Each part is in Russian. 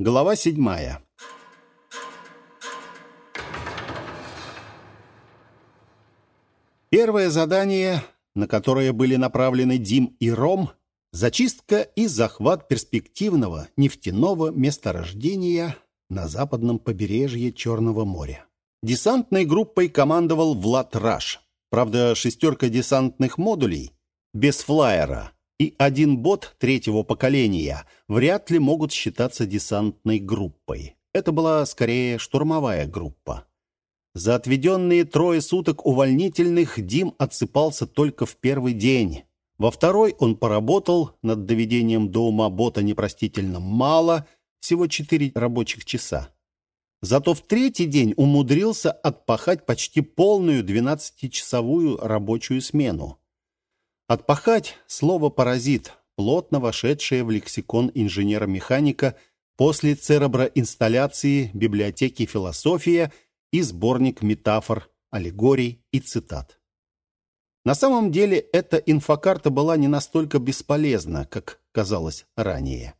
Глава седьмая. Первое задание, на которое были направлены Дим и Ром, зачистка и захват перспективного нефтяного месторождения на западном побережье Черного моря. Десантной группой командовал Влад Раш. Правда, шестерка десантных модулей без флайера и один бот третьего поколения вряд ли могут считаться десантной группой. Это была скорее штурмовая группа. За отведенные трое суток увольнительных Дим отсыпался только в первый день. Во второй он поработал над доведением до ума бота непростительно мало, всего четыре рабочих часа. Зато в третий день умудрился отпахать почти полную 12-часовую рабочую смену. Отпахать – слово «паразит», плотно вошедшее в лексикон инженера-механика после цереброинсталляции библиотеки «Философия» и сборник метафор, аллегорий и цитат. На самом деле эта инфокарта была не настолько бесполезна, как казалось ранее.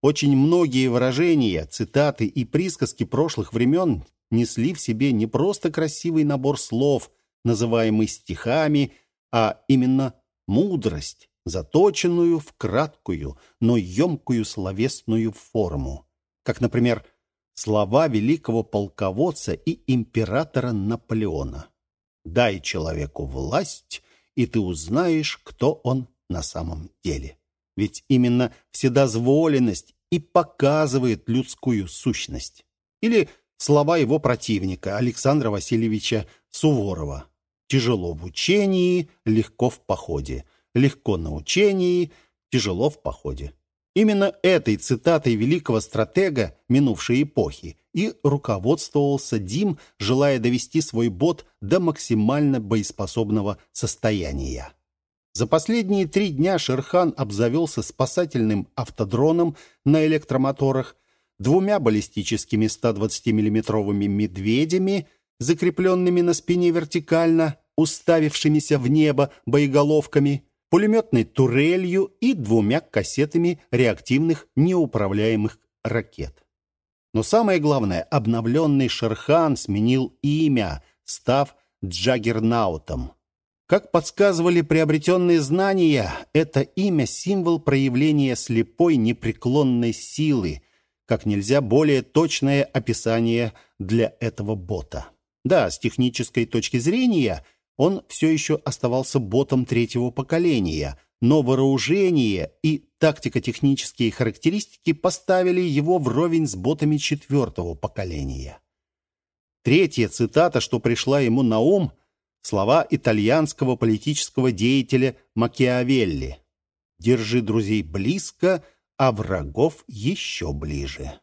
Очень многие выражения, цитаты и присказки прошлых времен несли в себе не просто красивый набор слов, называемый стихами, а именно мудрость, заточенную в краткую, но емкую словесную форму. Как, например, слова великого полководца и императора Наполеона. «Дай человеку власть, и ты узнаешь, кто он на самом деле». Ведь именно вседозволенность и показывает людскую сущность. Или слова его противника Александра Васильевича Суворова. «Тяжело в учении, легко в походе. Легко на учении, тяжело в походе». Именно этой цитатой великого стратега минувшей эпохи и руководствовался Дим, желая довести свой бот до максимально боеспособного состояния. За последние три дня Шерхан обзавелся спасательным автодроном на электромоторах, двумя баллистическими 120 миллиметровыми «медведями», закрепленными на спине вертикально, уставившимися в небо боеголовками – пулеметной турелью и двумя кассетами реактивных неуправляемых ракет. Но самое главное, обновленный Шерхан сменил имя, став Джаггернаутом. Как подсказывали приобретенные знания, это имя – символ проявления слепой непреклонной силы, как нельзя более точное описание для этого бота. Да, с технической точки зрения – он все еще оставался ботом третьего поколения, но вооружение и тактико-технические характеристики поставили его вровень с ботами четвертого поколения. Третья цитата, что пришла ему на ум, слова итальянского политического деятеля Макиавелли «Держи друзей близко, а врагов еще ближе».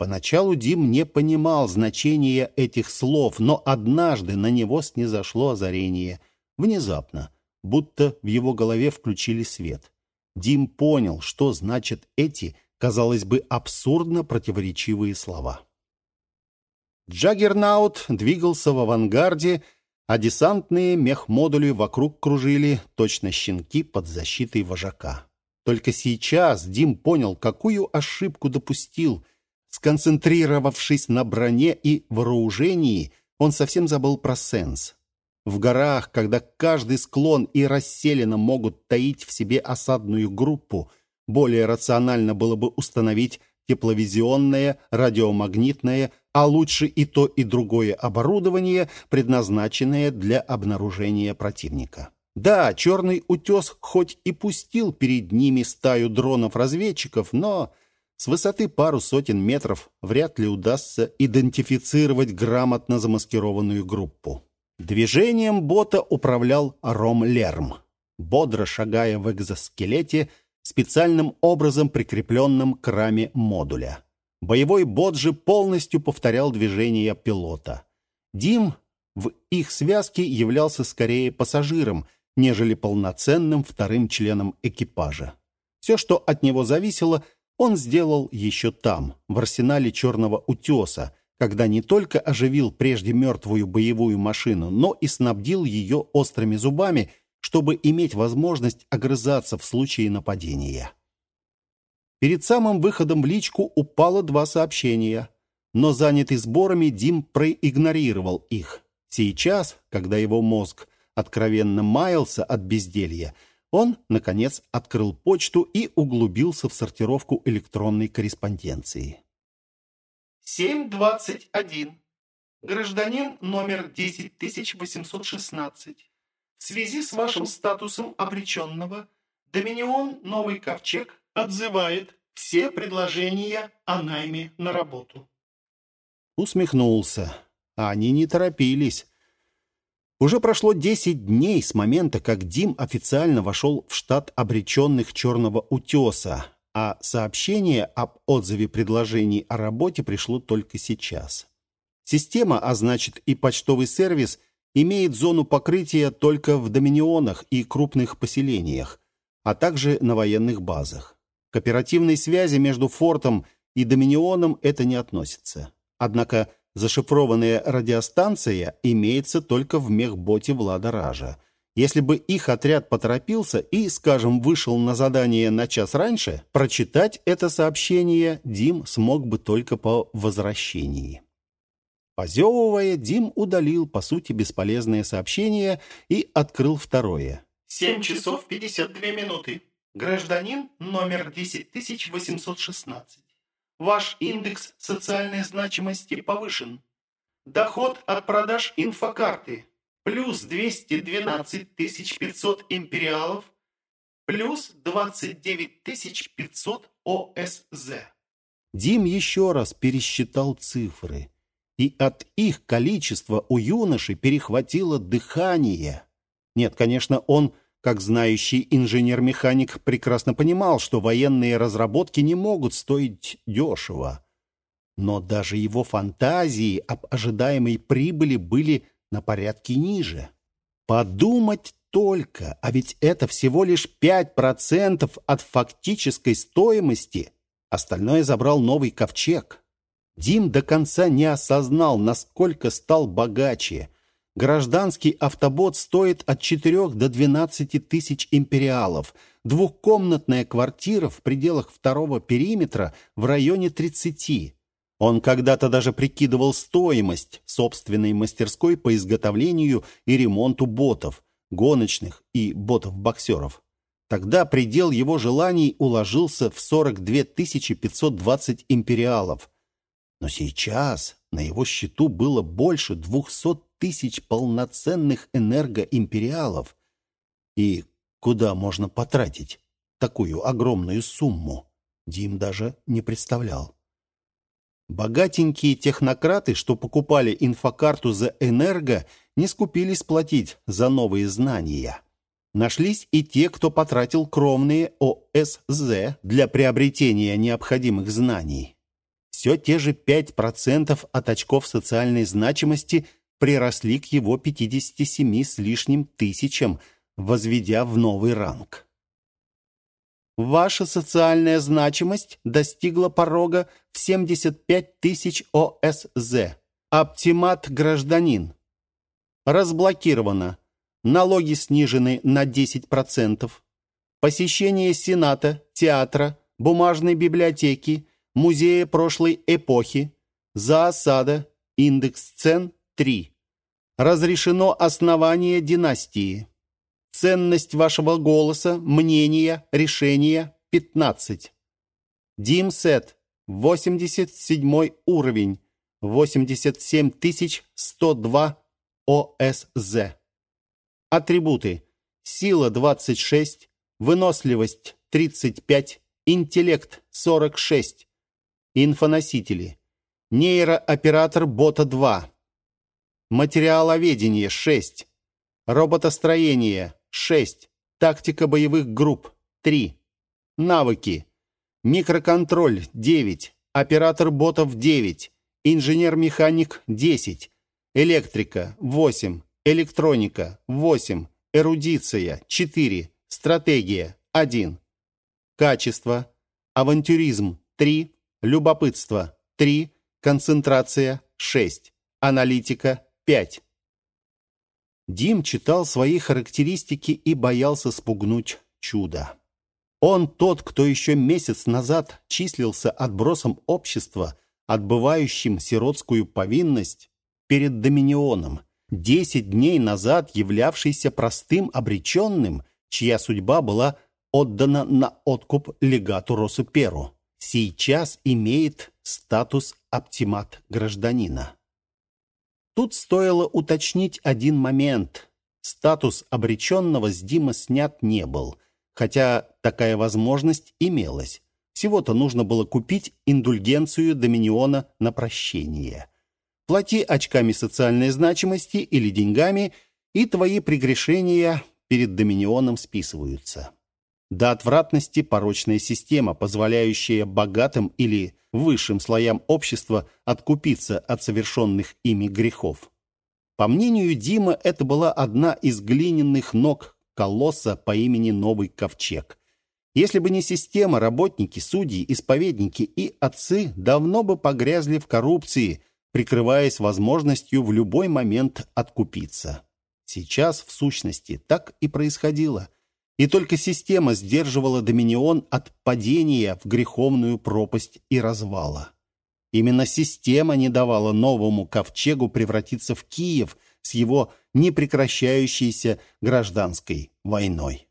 Поначалу Дим не понимал значения этих слов, но однажды на него снизошло озарение. Внезапно, будто в его голове включили свет. Дим понял, что значат эти, казалось бы, абсурдно противоречивые слова. Джаггернаут двигался в авангарде, а десантные мехмодули вокруг кружили, точно щенки под защитой вожака. Только сейчас Дим понял, какую ошибку допустил – Сконцентрировавшись на броне и вооружении, он совсем забыл про сенс. В горах, когда каждый склон и расселена могут таить в себе осадную группу, более рационально было бы установить тепловизионное, радиомагнитное, а лучше и то, и другое оборудование, предназначенное для обнаружения противника. Да, черный утес хоть и пустил перед ними стаю дронов-разведчиков, но с высоты пару сотен метров вряд ли удастся идентифицировать грамотно замаскированную группу. Движением бота управлял Ром Лерм, бодро шагая в экзоскелете, специальным образом прикрепленным к раме модуля. Боевой бот же полностью повторял движения пилота. Дим в их связке являлся скорее пассажиром, нежели полноценным вторым членом экипажа. Все, что от него зависело – он сделал еще там, в арсенале «Черного утеса», когда не только оживил прежде мертвую боевую машину, но и снабдил ее острыми зубами, чтобы иметь возможность огрызаться в случае нападения. Перед самым выходом в личку упало два сообщения, но занятый сборами Дим проигнорировал их. Сейчас, когда его мозг откровенно маялся от безделья, он, наконец, открыл почту и углубился в сортировку электронной корреспонденции. 721. Гражданин номер 10816. В связи с вашим статусом обреченного, Доминион Новый Ковчег отзывает все предложения о найме на работу. Усмехнулся. Они не торопились. Уже прошло 10 дней с момента, как Дим официально вошел в штат обреченных «Черного утеса», а сообщение об отзыве предложений о работе пришло только сейчас. Система, а значит и почтовый сервис, имеет зону покрытия только в доминионах и крупных поселениях, а также на военных базах. К оперативной связи между фортом и доминионом это не относится. Однако Зашифрованная радиостанция имеется только в мехботе Влада Ража. Если бы их отряд поторопился и, скажем, вышел на задание на час раньше, прочитать это сообщение Дим смог бы только по возвращении. Позевывая, Дим удалил, по сути, бесполезное сообщение и открыл второе. «Семь часов пятьдесят две минуты. Гражданин номер десять тысяч восемьсот шестнадцать. Ваш индекс социальной значимости повышен. Доход от продаж инфокарты плюс 212 500 империалов плюс 29 500 ОСЗ. Дим еще раз пересчитал цифры, и от их количества у юноши перехватило дыхание. Нет, конечно, он как знающий инженер-механик прекрасно понимал, что военные разработки не могут стоить дешево. Но даже его фантазии об ожидаемой прибыли были на порядке ниже. Подумать только, а ведь это всего лишь 5% от фактической стоимости. Остальное забрал новый ковчег. Дим до конца не осознал, насколько стал богаче – Гражданский автобот стоит от 4 до 12 тысяч империалов. Двухкомнатная квартира в пределах второго периметра в районе 30. Он когда-то даже прикидывал стоимость собственной мастерской по изготовлению и ремонту ботов, гоночных и ботов-боксеров. Тогда предел его желаний уложился в 42 520 империалов. Но сейчас на его счету было больше 200 тысяч полноценных энергоимпериалов. И куда можно потратить такую огромную сумму, Дим даже не представлял. Богатенькие технократы, что покупали инфокарту за энерго, не скупились платить за новые знания. Нашлись и те, кто потратил кровные ОСЗ для приобретения необходимых знаний. Все те же 5% от очков социальной значимости – приросли к его 57 с лишним тысячам, возведя в новый ранг. Ваша социальная значимость достигла порога в 75 тысяч ОСЗ. Оптимат гражданин. Разблокировано. Налоги снижены на 10%. Посещение Сената, театра, бумажной библиотеки, музея прошлой эпохи, заосада, индекс цен 3. Разрешено основание династии. Ценность вашего голоса, мнения, решения 15. Димсет 87 уровень 87102 ОСЗ. Атрибуты: сила 26, выносливость 35, интеллект 46. Инфоносители: нейрооператор бота 2, Материаловедение – 6. Роботостроение – 6. Тактика боевых групп – 3. Навыки. Микроконтроль – 9. Оператор ботов – 9. Инженер-механик – 10. Электрика – 8. Электроника – 8. Эрудиция – 4. Стратегия – 1. Качество. Авантюризм – 3. Любопытство – 3. Концентрация – 6. Аналитика 5. Дим читал свои характеристики и боялся спугнуть чудо. Он тот, кто еще месяц назад числился отбросом общества, отбывающим сиротскую повинность перед Доминионом, десять дней назад являвшийся простым обреченным, чья судьба была отдана на откуп легату Росуперу, сейчас имеет статус оптимат гражданина. Тут стоило уточнить один момент. Статус обреченного с Дима снят не был, хотя такая возможность имелась. Всего-то нужно было купить индульгенцию Доминиона на прощение. Плати очками социальной значимости или деньгами, и твои прегрешения перед Доминионом списываются. До отвратности порочная система, позволяющая богатым или высшим слоям общества откупиться от совершенных ими грехов. По мнению Дима, это была одна из глиняных ног колосса по имени Новый Ковчег. Если бы не система, работники, судьи, исповедники и отцы давно бы погрязли в коррупции, прикрываясь возможностью в любой момент откупиться. Сейчас, в сущности, так и происходило – и только система сдерживала Доминион от падения в греховную пропасть и развала. Именно система не давала новому ковчегу превратиться в Киев с его непрекращающейся гражданской войной.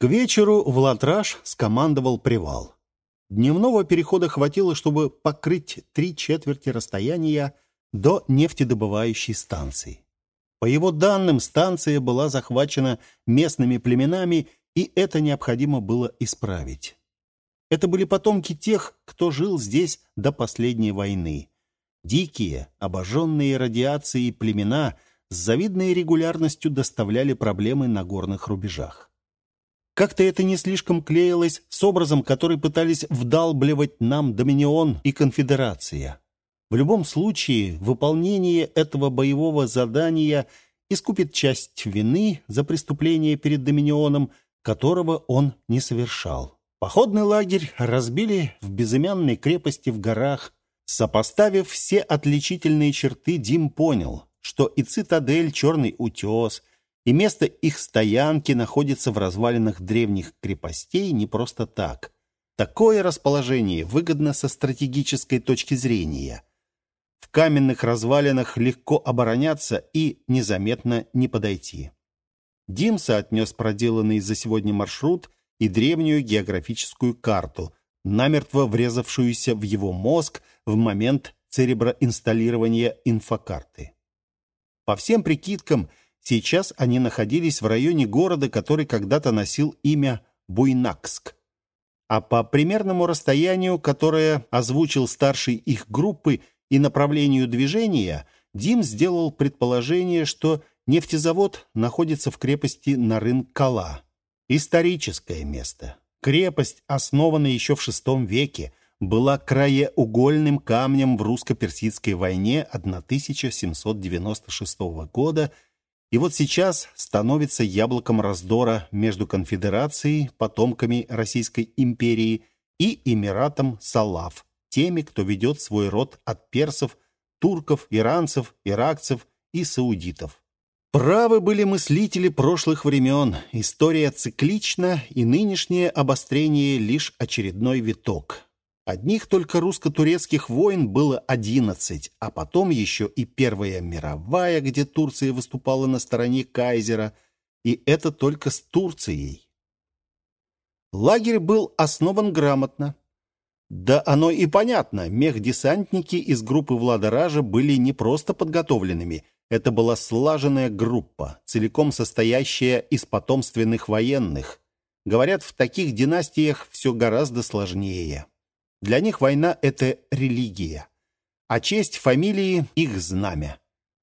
К вечеру в Латраш скомандовал привал. Дневного перехода хватило, чтобы покрыть три четверти расстояния до нефтедобывающей станции. По его данным, станция была захвачена местными племенами и это необходимо было исправить. Это были потомки тех, кто жил здесь до последней войны. Дикие, обожженные радиацией племена с завидной регулярностью доставляли проблемы на горных рубежах. Как-то это не слишком клеилось с образом, который пытались вдалбливать нам Доминион и Конфедерация. В любом случае, выполнение этого боевого задания искупит часть вины за преступление перед Доминионом – которого он не совершал. Походный лагерь разбили в безымянной крепости в горах. Сопоставив все отличительные черты, Дим понял, что и цитадель «Черный утес», и место их стоянки находится в развалинах древних крепостей не просто так. Такое расположение выгодно со стратегической точки зрения. В каменных развалинах легко обороняться и незаметно не подойти. Димса отнес проделанный за сегодня маршрут и древнюю географическую карту, намертво врезавшуюся в его мозг в момент цереброинсталлирования инфокарты. По всем прикидкам, сейчас они находились в районе города, который когда-то носил имя Буйнакск. А по примерному расстоянию, которое озвучил старший их группы и направлению движения, Дим сделал предположение, что Нефтезавод находится в крепости Нарын-Кала. Историческое место. Крепость, основанная еще в VI веке, была краеугольным камнем в русско-персидской войне 1796 года и вот сейчас становится яблоком раздора между конфедерацией, потомками Российской империи, и Эмиратом Салав, теми, кто ведет свой род от персов, турков, иранцев, иракцев и саудитов. Правы были мыслители прошлых времен. История циклична, и нынешнее обострение — лишь очередной виток. Одних только русско-турецких войн было одиннадцать, а потом еще и Первая мировая, где Турция выступала на стороне кайзера, и это только с Турцией. Лагерь был основан грамотно. Да оно и понятно, мехдесантники из группы Влада Ража были не просто подготовленными — это была слаженная группа, целиком состоящая из потомственных военных. Говорят, в таких династиях все гораздо сложнее. Для них война — это религия, а честь фамилии — их знамя.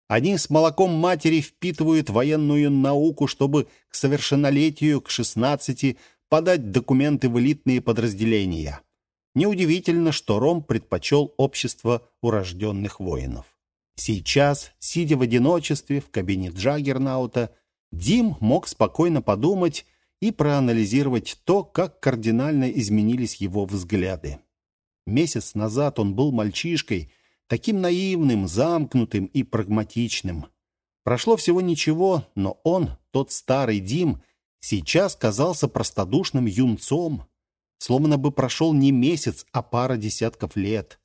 Они с молоком матери впитывают военную науку, чтобы к совершеннолетию, к 16, подать документы в элитные подразделения. Неудивительно, что Ром предпочел общество урожденных воинов. Сейчас, сидя в одиночестве в кабине Джаггернаута, Дим мог спокойно подумать и проанализировать то, как кардинально изменились его взгляды. Месяц назад он был мальчишкой, таким наивным, замкнутым и прагматичным. Прошло всего ничего, но он, тот старый Дим, сейчас казался простодушным юнцом. Словно бы прошел не месяц, а пара десятков лет.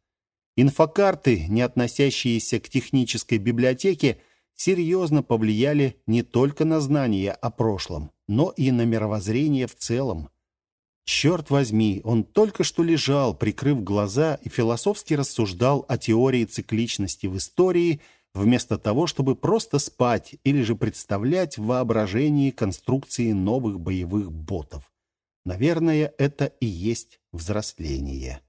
Инфокарты, не относящиеся к технической библиотеке, серьезно повлияли не только на знания о прошлом, но и на мировоззрение в целом. Черт возьми, он только что лежал, прикрыв глаза, и философски рассуждал о теории цикличности в истории, вместо того, чтобы просто спать или же представлять в воображении конструкции новых боевых ботов. Наверное, это и есть взросление.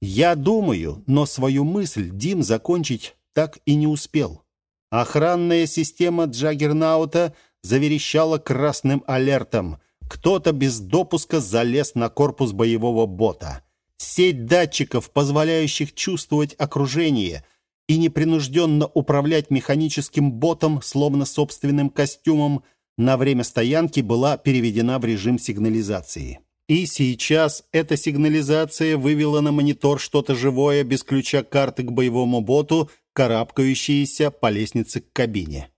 Я думаю, но свою мысль Дим закончить так и не успел. Охранная система Джаггернаута заверещала красным алертом. Кто-то без допуска залез на корпус боевого бота. Сеть датчиков, позволяющих чувствовать окружение и непринужденно управлять механическим ботом, словно собственным костюмом, на время стоянки была переведена в режим сигнализации. И сейчас эта сигнализация вывела на монитор что-то живое без ключа карты к боевому боту, карабкающееся по лестнице к кабине.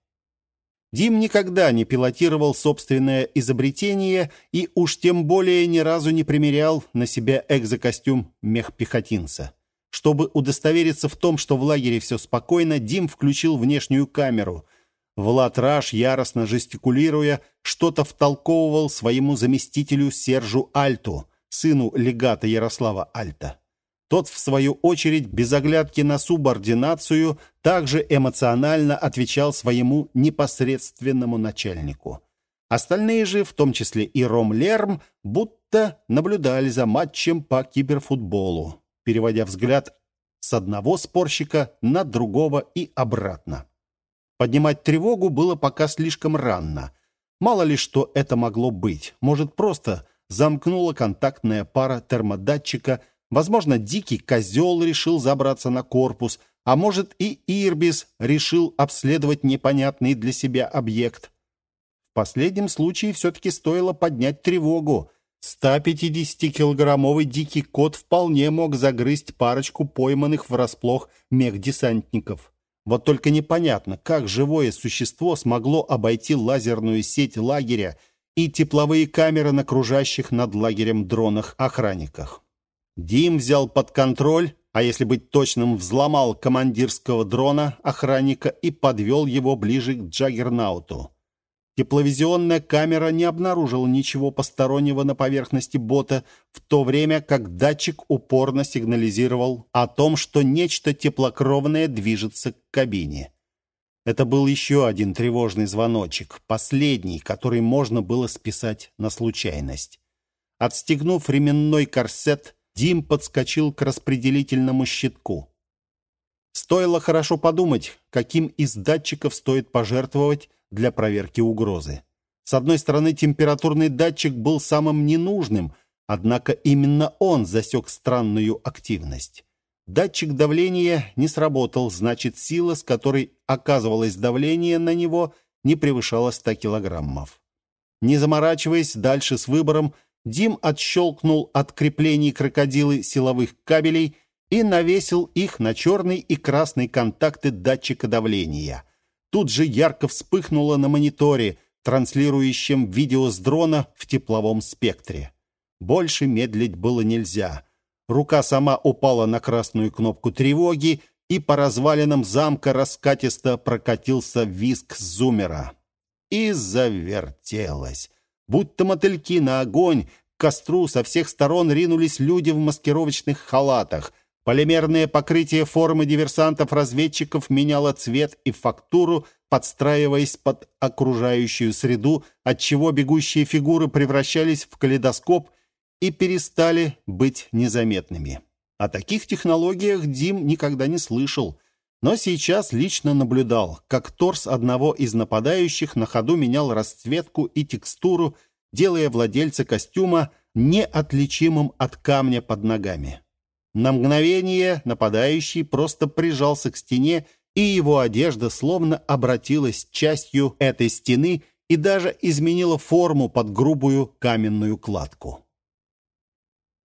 Дим никогда не пилотировал собственное изобретение и уж тем более ни разу не примерял на себя экзокостюм мехпехотинца. Чтобы удостовериться в том, что в лагере все спокойно, Дим включил внешнюю камеру. Влад Раш, яростно жестикулируя, что-то втолковывал своему заместителю Сержу Альту, сыну легата Ярослава Альта. Тот, в свою очередь, без оглядки на субординацию, также эмоционально отвечал своему непосредственному начальнику. Остальные же, в том числе и Ром Лерм, будто наблюдали за матчем по киберфутболу, переводя взгляд с одного спорщика на другого и обратно. Поднимать тревогу было пока слишком рано. Мало ли что это могло быть. Может, просто замкнула контактная пара термодатчика – Возможно, дикий козел решил забраться на корпус, а может и Ирбис решил обследовать непонятный для себя объект. В последнем случае все-таки стоило поднять тревогу. 150-килограммовый дикий кот вполне мог загрызть парочку пойманных врасплох мехдесантников. Вот только непонятно, как живое существо смогло обойти лазерную сеть лагеря и тепловые камеры на кружащих над лагерем дронах-охранниках. Дим взял под контроль, а если быть точным, взломал командирского дрона охранника и подвел его ближе к Джаггернауту. Тепловизионная камера не обнаружила ничего постороннего на поверхности бота, в то время как датчик упорно сигнализировал о том, что нечто теплокровное движется к кабине. Это был еще один тревожный звоночек, последний, который можно было списать на случайность. Отстегнув ременной корсет, Дим подскочил к распределительному щитку. Стоило хорошо подумать, каким из датчиков стоит пожертвовать для проверки угрозы. С одной стороны, температурный датчик был самым ненужным, однако именно он засек странную активность. Датчик давления не сработал, значит, сила, с которой оказывалось давление на него, не превышала 100 килограммов. Не заморачиваясь дальше с выбором, Дим отщелкнул от креплений крокодилы силовых кабелей и навесил их на черный и красный контакты датчика давления. Тут же ярко вспыхнуло на мониторе, транслирующем видео с дрона в тепловом спектре. Больше медлить было нельзя. Рука сама упала на красную кнопку тревоги, и по развалинам замка раскатисто прокатился визг зумера. И завертелась. Будто мотыльки на огонь, к костру со всех сторон ринулись люди в маскировочных халатах. Полимерное покрытие формы диверсантов-разведчиков меняло цвет и фактуру, подстраиваясь под окружающую среду, отчего бегущие фигуры превращались в калейдоскоп и перестали быть незаметными. О таких технологиях Дим никогда не слышал, но сейчас лично наблюдал, как торс одного из нападающих на ходу менял расцветку и текстуру, делая владельца костюма неотличимым от камня под ногами. На мгновение нападающий просто прижался к стене, и его одежда словно обратилась частью этой стены и даже изменила форму под грубую каменную кладку.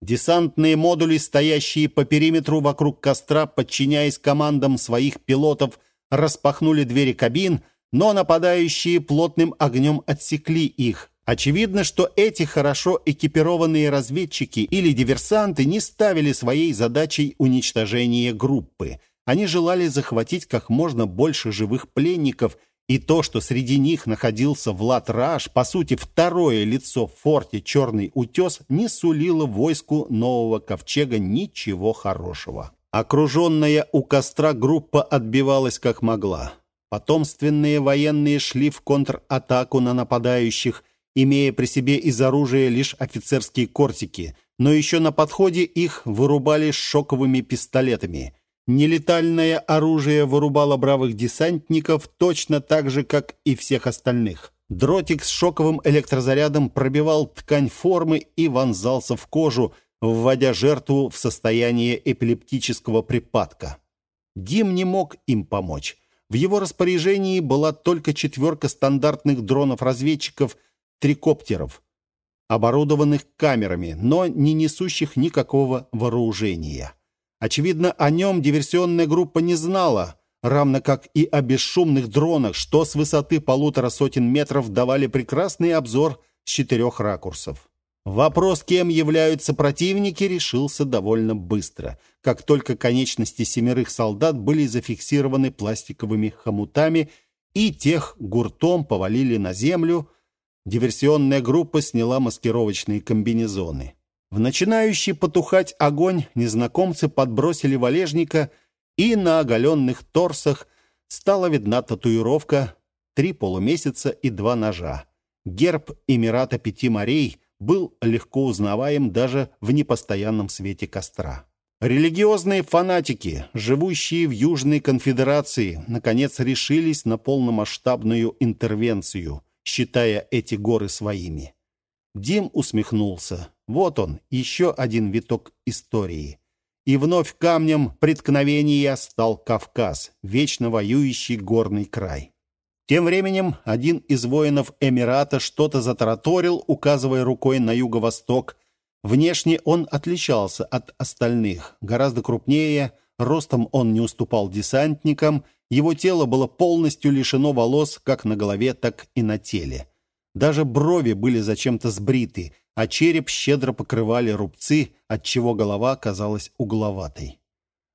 Десантные модули, стоящие по периметру вокруг костра, подчиняясь командам своих пилотов, распахнули двери кабин, но нападающие плотным огнем отсекли их, Очевидно, что эти хорошо экипированные разведчики или диверсанты не ставили своей задачей уничтожение группы. Они желали захватить как можно больше живых пленников, и то, что среди них находился Влад Раш, по сути, второе лицо в форте «Черный утес», не сулило войску нового ковчега ничего хорошего. Окруженная у костра группа отбивалась как могла. Потомственные военные шли в контратаку на нападающих, имея при себе из оружия лишь офицерские кортики, но еще на подходе их вырубали шоковыми пистолетами. Нелетальное оружие вырубало бравых десантников точно так же, как и всех остальных. Дротик с шоковым электрозарядом пробивал ткань формы и вонзался в кожу, вводя жертву в состояние эпилептического припадка. Дим не мог им помочь. В его распоряжении была только четверка стандартных дронов-разведчиков трикоптеров, оборудованных камерами, но не несущих никакого вооружения. Очевидно, о нем диверсионная группа не знала, равно как и о бесшумных дронах, что с высоты полутора сотен метров давали прекрасный обзор с четырех ракурсов. Вопрос, кем являются противники, решился довольно быстро. Как только конечности семерых солдат были зафиксированы пластиковыми хомутами и тех гуртом повалили на землю, диверсионная группа сняла маскировочные комбинезоны. В начинающий потухать огонь незнакомцы подбросили валежника, и на оголенных торсах стала видна татуировка «Три полумесяца и два ножа». Герб Эмирата Пяти морей – был легко узнаваем даже в непостоянном свете костра. Религиозные фанатики, живущие в Южной конфедерации, наконец решились на полномасштабную интервенцию, считая эти горы своими. Дим усмехнулся. Вот он, еще один виток истории. И вновь камнем преткновения стал Кавказ, вечно воюющий горный край. Тем временем один из воинов Эмирата что-то затараторил, указывая рукой на юго-восток. Внешне он отличался от остальных, гораздо крупнее, ростом он не уступал десантникам, его тело было полностью лишено волос как на голове, так и на теле. Даже брови были зачем-то сбриты, а череп щедро покрывали рубцы, отчего голова казалась угловатой.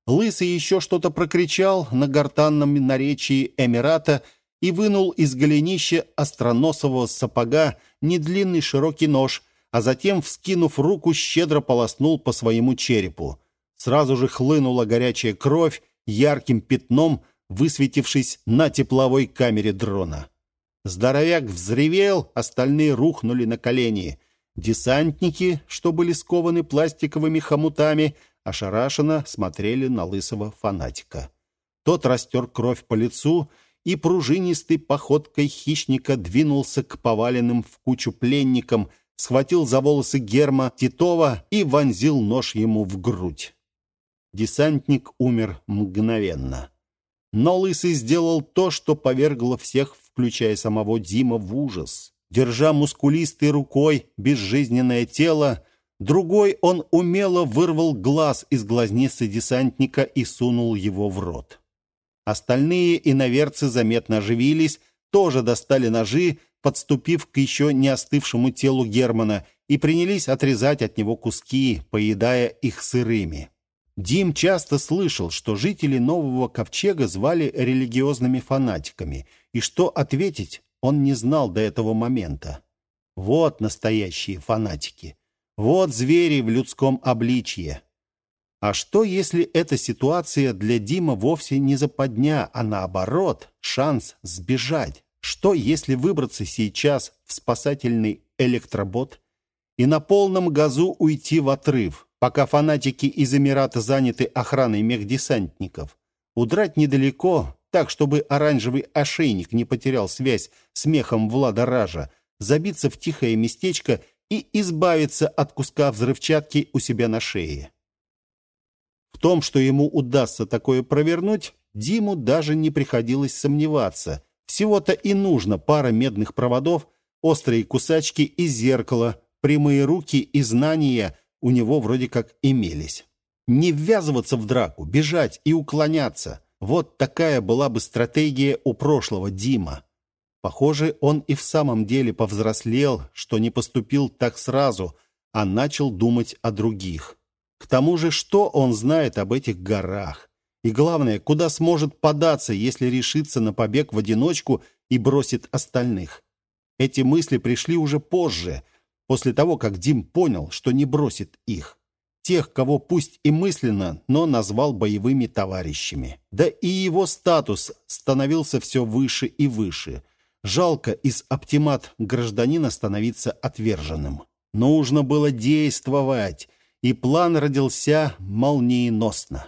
Лысый еще что-то прокричал на гортанном наречии Эмирата — и вынул из голенища остроносового сапога недлинный широкий нож, а затем, вскинув руку, щедро полоснул по своему черепу. Сразу же хлынула горячая кровь, ярким пятном высветившись на тепловой камере дрона. Здоровяк взревел, остальные рухнули на колени. Десантники, что были скованы пластиковыми хомутами, ошарашенно смотрели на лысого фанатика. Тот растер кровь по лицу и пружинистой походкой хищника двинулся к поваленным в кучу пленникам, схватил за волосы Герма Титова и вонзил нож ему в грудь. Десантник умер мгновенно. Но Лысый сделал то, что повергло всех, включая самого Дима, в ужас. Держа мускулистой рукой безжизненное тело, другой он умело вырвал глаз из глазницы десантника и сунул его в рот. Остальные иноверцы заметно оживились, тоже достали ножи, подступив к еще не остывшему телу Германа, и принялись отрезать от него куски, поедая их сырыми. Дим часто слышал, что жители Нового Ковчега звали религиозными фанатиками, и что ответить он не знал до этого момента. Вот настоящие фанатики. Вот звери в людском обличье. А что, если эта ситуация для Дима вовсе не западня, а наоборот, шанс сбежать? Что, если выбраться сейчас в спасательный электробот и на полном газу уйти в отрыв, пока фанатики из Эмирата заняты охраной мехдесантников? Удрать недалеко, так, чтобы оранжевый ошейник не потерял связь с мехом Влада Ража, забиться в тихое местечко и избавиться от куска взрывчатки у себя на шее. В том, что ему удастся такое провернуть, Диму даже не приходилось сомневаться. Всего-то и нужно пара медных проводов, острые кусачки и зеркало, прямые руки и знания у него вроде как имелись. Не ввязываться в драку, бежать и уклоняться. Вот такая была бы стратегия у прошлого Дима. Похоже, он и в самом деле повзрослел, что не поступил так сразу, а начал думать о других. К тому же, что он знает об этих горах? И главное, куда сможет податься, если решится на побег в одиночку и бросит остальных? Эти мысли пришли уже позже, после того, как Дим понял, что не бросит их. Тех, кого пусть и мысленно, но назвал боевыми товарищами. Да и его статус становился все выше и выше. Жалко из оптимат гражданина становиться отверженным. Нужно было действовать, и план родился молниеносно.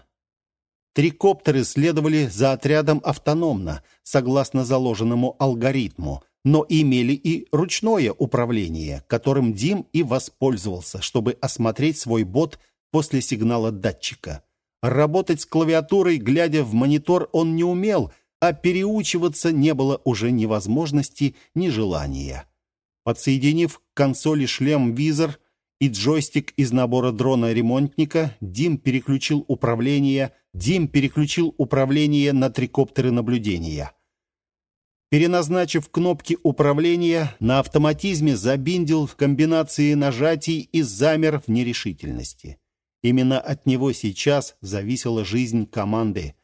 Три коптеры следовали за отрядом автономно, согласно заложенному алгоритму, но имели и ручное управление, которым Дим и воспользовался, чтобы осмотреть свой бот после сигнала датчика. Работать с клавиатурой, глядя в монитор, он не умел, а переучиваться не было уже ни возможности, ни желания. Подсоединив к консоли шлем-визор и джойстик из набора дрона-ремонтника, Дим переключил управление – Дим переключил управление на трикоптеры наблюдения. Переназначив кнопки управления, на автоматизме забиндил в комбинации нажатий и замер в нерешительности. Именно от него сейчас зависела жизнь команды.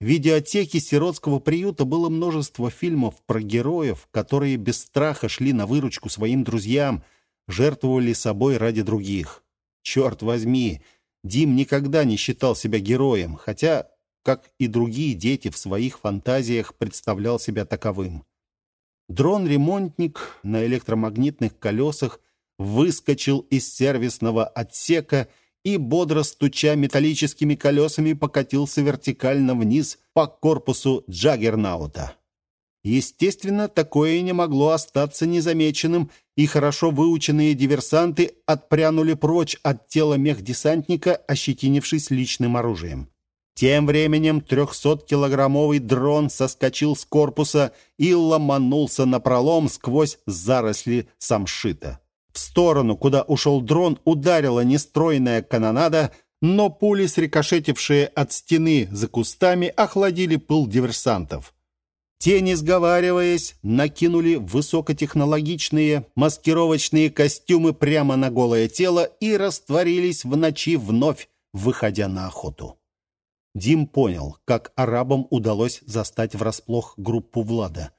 В видеотеке сиротского приюта было множество фильмов про героев, которые без страха шли на выручку своим друзьям, жертвовали собой ради других. Черт возьми, Дим никогда не считал себя героем, хотя, как и другие дети, в своих фантазиях представлял себя таковым. Дрон-ремонтник на электромагнитных колесах выскочил из сервисного отсека и, бодро стуча металлическими колесами, покатился вертикально вниз по корпусу Джаггернаута. Естественно, такое не могло остаться незамеченным, и хорошо выученные диверсанты отпрянули прочь от тела мехдесантника, ощетинившись личным оружием. Тем временем трехсоткилограммовый дрон соскочил с корпуса и ломанулся напролом сквозь заросли самшита. В сторону, куда ушел дрон, ударила нестройная канонада, но пули, срикошетившие от стены за кустами, охладили пыл диверсантов. Те, не сговариваясь, накинули высокотехнологичные маскировочные костюмы прямо на голое тело и растворились в ночи вновь, выходя на охоту. Дим понял, как арабам удалось застать врасплох группу Влада.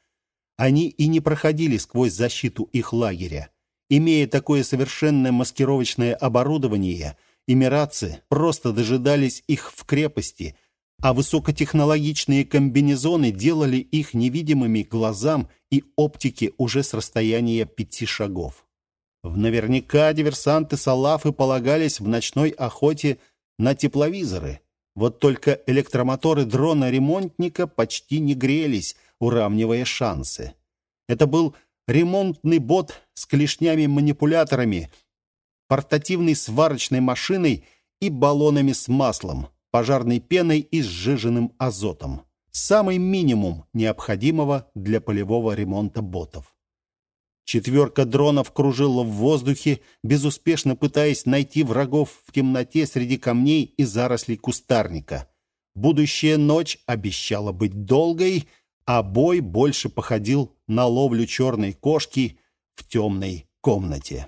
Они и не проходили сквозь защиту их лагеря. Имея такое совершенное маскировочное оборудование, эмиратцы просто дожидались их в крепости – а высокотехнологичные комбинезоны делали их невидимыми глазам и оптике уже с расстояния пяти шагов. Наверняка диверсанты Салафы полагались в ночной охоте на тепловизоры. Вот только электромоторы дрона-ремонтника почти не грелись, уравнивая шансы. Это был ремонтный бот с клешнями-манипуляторами, портативной сварочной машиной и баллонами с маслом, пожарной пеной и сжиженным азотом. Самый минимум необходимого для полевого ремонта ботов. Четверка дронов кружила в воздухе, безуспешно пытаясь найти врагов в темноте среди камней и зарослей кустарника. Будущая ночь обещала быть долгой, а бой больше походил на ловлю черной кошки в темной комнате.